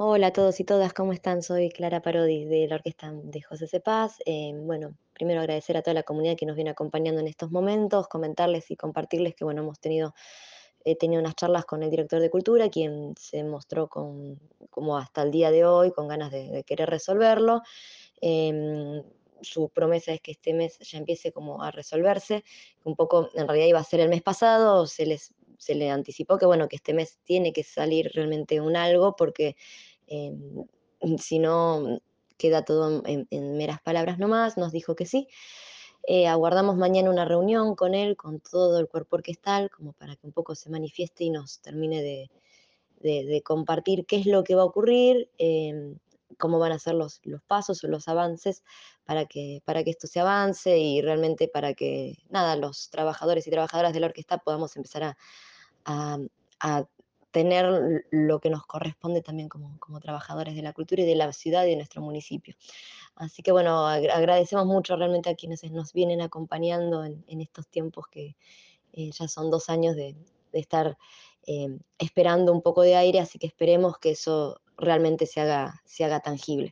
Hola a todos y todas, ¿cómo están? Soy Clara Parodi de la orquesta de José Cepaz. Eh, bueno, primero agradecer a toda la comunidad que nos viene acompañando en estos momentos, comentarles y compartirles que bueno, hemos tenido, he tenido unas charlas con el director de cultura, quien se mostró con, como hasta el día de hoy, con ganas de, de querer resolverlo. Em, su promesa es que este mes ya empiece como a resolverse, un poco en realidad iba a ser el mes pasado, se les se le anticipó que bueno, que este mes tiene que salir realmente un algo porque eh, si no queda todo en, en, meras palabras nomás, nos dijo que sí. Eh, aguardamos mañana una reunión con él, con todo el cuerpo orquestal, como para que un poco se manifieste y nos termine de, de, de compartir qué es lo que va a ocurrir, eh, cómo van a ser los, los pasos o los avances para que, para que esto se avance y realmente para que, nada, los trabajadores y trabajadoras de la orquesta podamos empezar a, a, a tener lo que nos corresponde también como, como, trabajadores de la cultura y de la ciudad y de nuestro municipio. Así que bueno, ag agradecemos mucho realmente a quienes nos vienen acompañando en, en estos tiempos que eh, ya son dos años de, de estar eh, esperando un poco de aire, así que esperemos que eso realmente se haga, se haga tangible.